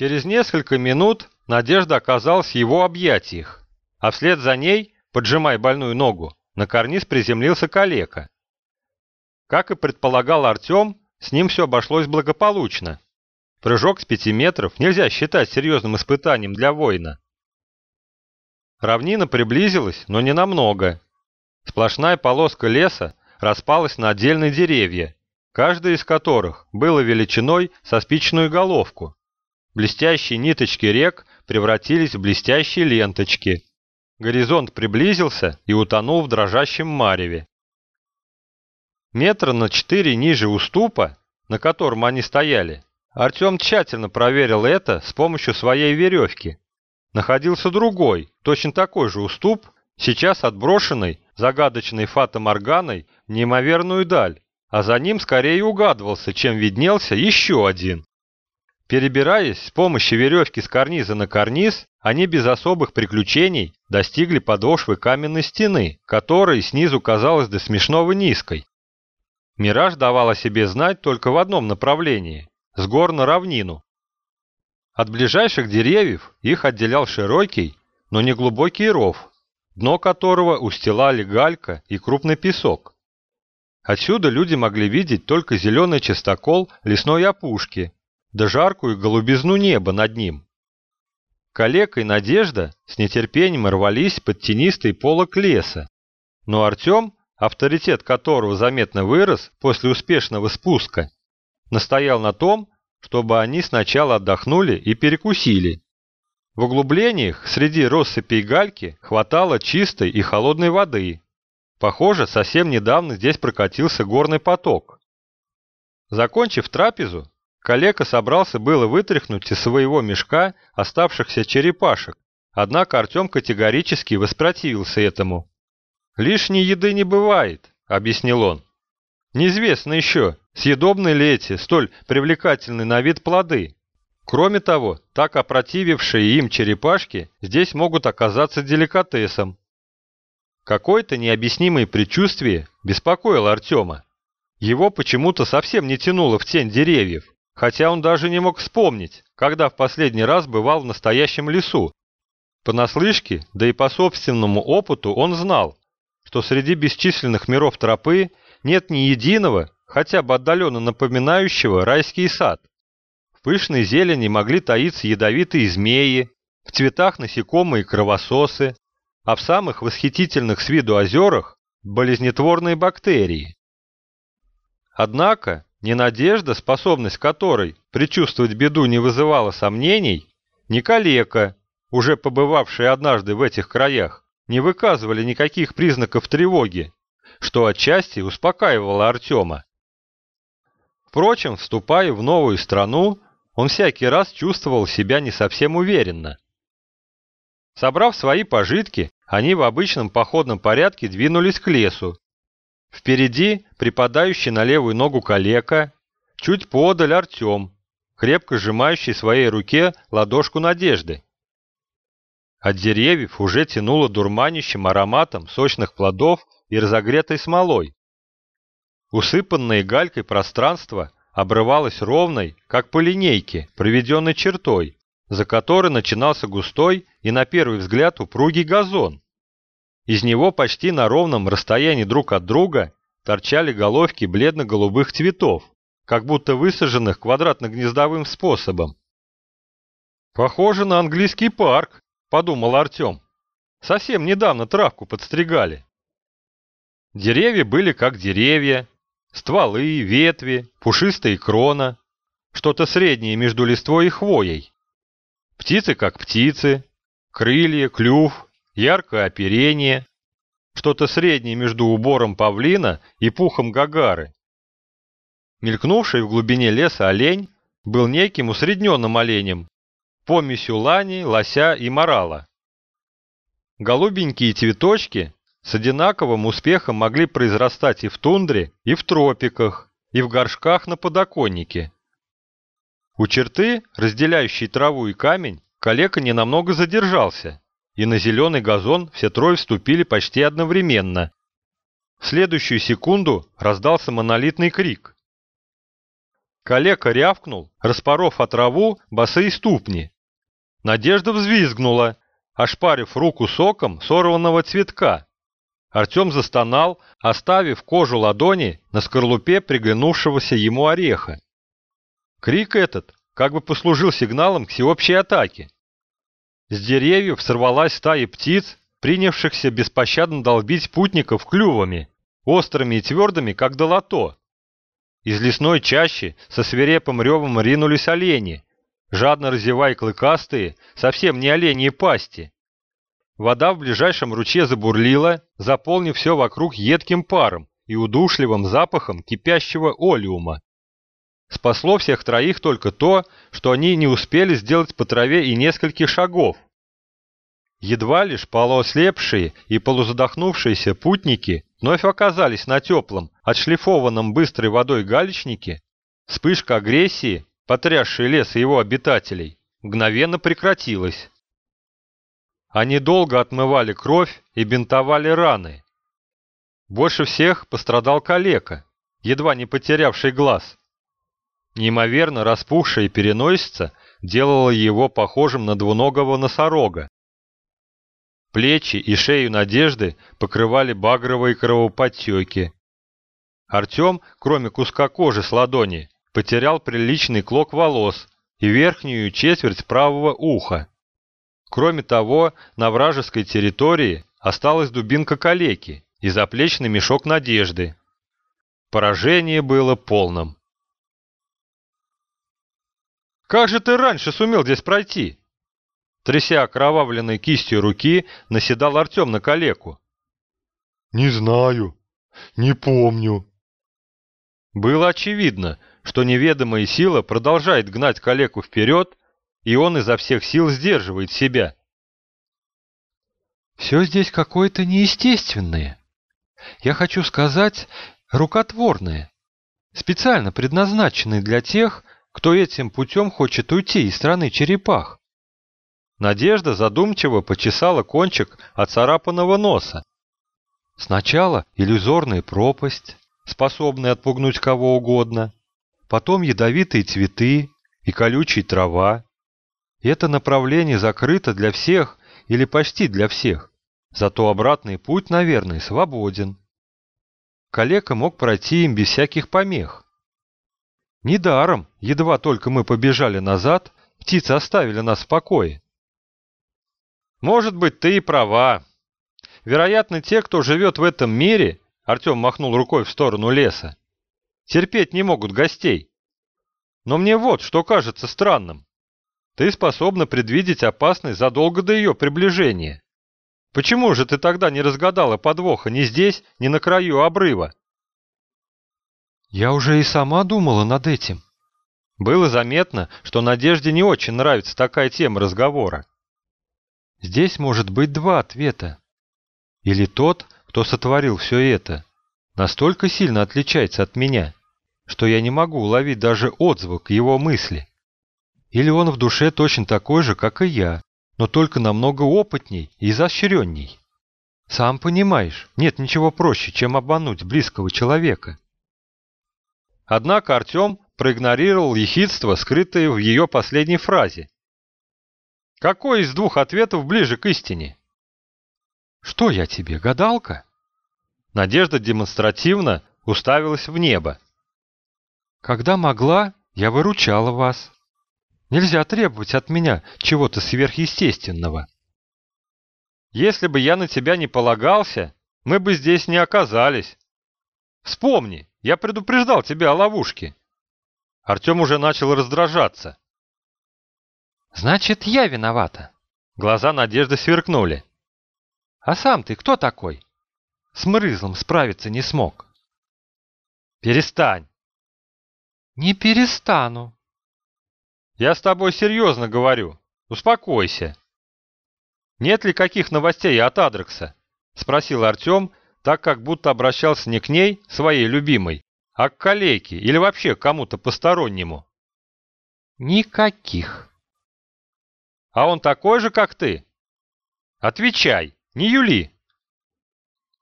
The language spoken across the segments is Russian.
Через несколько минут Надежда оказалась в его объятиях, а вслед за ней, поджимая больную ногу, на карниз приземлился калека. Как и предполагал Артем, с ним все обошлось благополучно. Прыжок с пяти метров нельзя считать серьезным испытанием для воина. Равнина приблизилась, но не намного. Сплошная полоска леса распалась на отдельные деревья, каждый из которых было величиной со спичную головку. Блестящие ниточки рек превратились в блестящие ленточки. Горизонт приблизился и утонул в дрожащем мареве. Метра на четыре ниже уступа, на котором они стояли, Артем тщательно проверил это с помощью своей веревки. Находился другой, точно такой же уступ, сейчас отброшенный загадочной фата-морганой в неимоверную даль, а за ним скорее угадывался, чем виднелся еще один. Перебираясь с помощью веревки с карниза на карниз, они без особых приключений достигли подошвы каменной стены, которая снизу казалась до смешного низкой. Мираж давал о себе знать только в одном направлении – с гор на равнину. От ближайших деревьев их отделял широкий, но не глубокий ров, дно которого устилали галька и крупный песок. Отсюда люди могли видеть только зеленый частокол лесной опушки, да жаркую голубизну неба над ним. Калека и Надежда с нетерпением рвались под тенистый полок леса, но Артем авторитет которого заметно вырос после успешного спуска, настоял на том, чтобы они сначала отдохнули и перекусили. В углублениях среди россыпей гальки хватало чистой и холодной воды. Похоже, совсем недавно здесь прокатился горный поток. Закончив трапезу, Калека собрался было вытряхнуть из своего мешка оставшихся черепашек, однако Артем категорически воспротивился этому. «Лишней еды не бывает», — объяснил он. «Неизвестно еще, съедобны ли эти столь привлекательные на вид плоды. Кроме того, так опротивившие им черепашки здесь могут оказаться деликатесом». Какое-то необъяснимое предчувствие беспокоило Артема. Его почему-то совсем не тянуло в тень деревьев, хотя он даже не мог вспомнить, когда в последний раз бывал в настоящем лесу. Понаслышке, да и по собственному опыту он знал, что среди бесчисленных миров тропы нет ни единого, хотя бы отдаленно напоминающего райский сад. В пышной зелени могли таиться ядовитые змеи, в цветах насекомые кровососы, а в самых восхитительных с виду озерах – болезнетворные бактерии. Однако, ни надежда, способность которой предчувствовать беду не вызывала сомнений, ни калека, уже побывавший однажды в этих краях, не выказывали никаких признаков тревоги, что отчасти успокаивало Артема. Впрочем, вступая в новую страну, он всякий раз чувствовал себя не совсем уверенно. Собрав свои пожитки, они в обычном походном порядке двинулись к лесу. Впереди припадающий на левую ногу калека, чуть подаль Артем, крепко сжимающий своей руке ладошку надежды. От деревьев уже тянуло дурманящим ароматом сочных плодов и разогретой смолой. Усыпанное галькой пространство обрывалось ровной, как по линейке, проведенной чертой, за которой начинался густой и на первый взгляд упругий газон. Из него почти на ровном расстоянии друг от друга торчали головки бледно-голубых цветов, как будто высаженных квадратно-гнездовым способом. «Похоже на английский парк», подумал Артем. Совсем недавно травку подстригали. Деревья были как деревья, стволы, ветви, пушистые крона, что-то среднее между листвой и хвоей. Птицы как птицы, крылья, клюв, яркое оперение, что-то среднее между убором павлина и пухом гагары. Мелькнувший в глубине леса олень был неким усредненным оленем, помесью лани, лося и морала. Голубенькие цветочки с одинаковым успехом могли произрастать и в тундре, и в тропиках, и в горшках на подоконнике. У черты, разделяющей траву и камень, калека ненамного задержался, и на зеленый газон все трое вступили почти одновременно. В следующую секунду раздался монолитный крик. Калека рявкнул, распоров от траву босые ступни. Надежда взвизгнула, ошпарив руку соком сорванного цветка. Артем застонал, оставив кожу ладони на скорлупе приглянувшегося ему ореха. Крик этот как бы послужил сигналом к всеобщей атаке. С деревьев сорвалась стая птиц, принявшихся беспощадно долбить путников клювами, острыми и твердыми, как долото. Из лесной чащи со свирепым ревом ринулись олени, жадно разевая клыкастые, совсем не оленьи пасти. Вода в ближайшем ручье забурлила, заполнив все вокруг едким паром и удушливым запахом кипящего олиума. Спасло всех троих только то, что они не успели сделать по траве и нескольких шагов. Едва лишь полуослепшие и полузадохнувшиеся путники вновь оказались на теплом, отшлифованном быстрой водой галечнике, вспышка агрессии, потрясшей лес и его обитателей, мгновенно прекратилась. Они долго отмывали кровь и бинтовали раны. Больше всех пострадал калека, едва не потерявший глаз. Неимоверно распухшая переносица делала его похожим на двуногого носорога. Плечи и шею Надежды покрывали багровые кровоподтеки. Артем, кроме куска кожи с ладони, потерял приличный клок волос и верхнюю четверть правого уха. Кроме того, на вражеской территории осталась дубинка калеки и заплечный мешок Надежды. Поражение было полным. «Как же ты раньше сумел здесь пройти?» Тряся окровавленной кистью руки, наседал Артем на калеку. «Не знаю, не помню». Было очевидно, что неведомая сила продолжает гнать калеку вперед, и он изо всех сил сдерживает себя. «Все здесь какое-то неестественное. Я хочу сказать, рукотворное, специально предназначенное для тех, кто этим путем хочет уйти из страны черепах. Надежда задумчиво почесала кончик оцарапанного носа. Сначала иллюзорная пропасть, способная отпугнуть кого угодно, потом ядовитые цветы и колючая трава. Это направление закрыто для всех или почти для всех, зато обратный путь, наверное, свободен. Калека мог пройти им без всяких помех. Недаром, едва только мы побежали назад, птицы оставили нас в покое. Может быть, ты и права. Вероятно, те, кто живет в этом мире, Артем махнул рукой в сторону леса, терпеть не могут гостей. Но мне вот что кажется странным. Ты способна предвидеть опасность задолго до ее приближения. Почему же ты тогда не разгадала подвоха ни здесь, ни на краю обрыва? Я уже и сама думала над этим. Было заметно, что Надежде не очень нравится такая тема разговора. Здесь может быть два ответа. Или тот, кто сотворил все это, настолько сильно отличается от меня, что я не могу уловить даже отзвук его мысли. Или он в душе точно такой же, как и я, но только намного опытней и изощренней. Сам понимаешь, нет ничего проще, чем обмануть близкого человека. Однако Артем проигнорировал ехидство, скрытое в ее последней фразе. Какой из двух ответов ближе к истине? Что я тебе, гадалка? Надежда демонстративно уставилась в небо. Когда могла, я выручала вас. Нельзя требовать от меня чего-то сверхъестественного. Если бы я на тебя не полагался, мы бы здесь не оказались. Вспомни, я предупреждал тебя о ловушке. Артем уже начал раздражаться. Значит, я виновата. Глаза Надежды сверкнули. А сам ты кто такой? С Мрызлом справиться не смог. Перестань. Не перестану. Я с тобой серьезно говорю. Успокойся. Нет ли каких новостей от Адрекса? Спросил Артем, так как будто обращался не к ней, своей любимой, а к калеке или вообще к кому-то постороннему. Никаких. А он такой же, как ты? Отвечай, не Юли.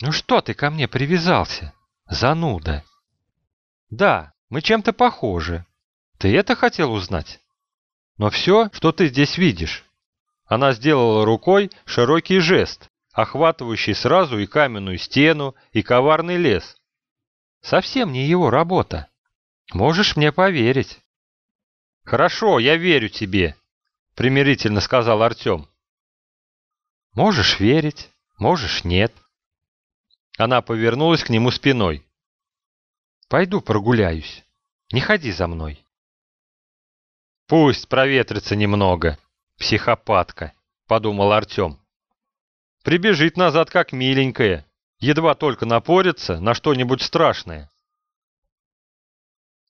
Ну что ты ко мне привязался, зануда? Да, мы чем-то похожи. Ты это хотел узнать? Но все, что ты здесь видишь. Она сделала рукой широкий жест, охватывающий сразу и каменную стену, и коварный лес. Совсем не его работа. Можешь мне поверить. Хорошо, я верю тебе, примирительно сказал Артем. Можешь верить, можешь нет. Она повернулась к нему спиной. Пойду прогуляюсь. Не ходи за мной. Пусть проветрится немного, психопатка, подумал Артем. Прибежит назад как миленькая, едва только напорится на что-нибудь страшное.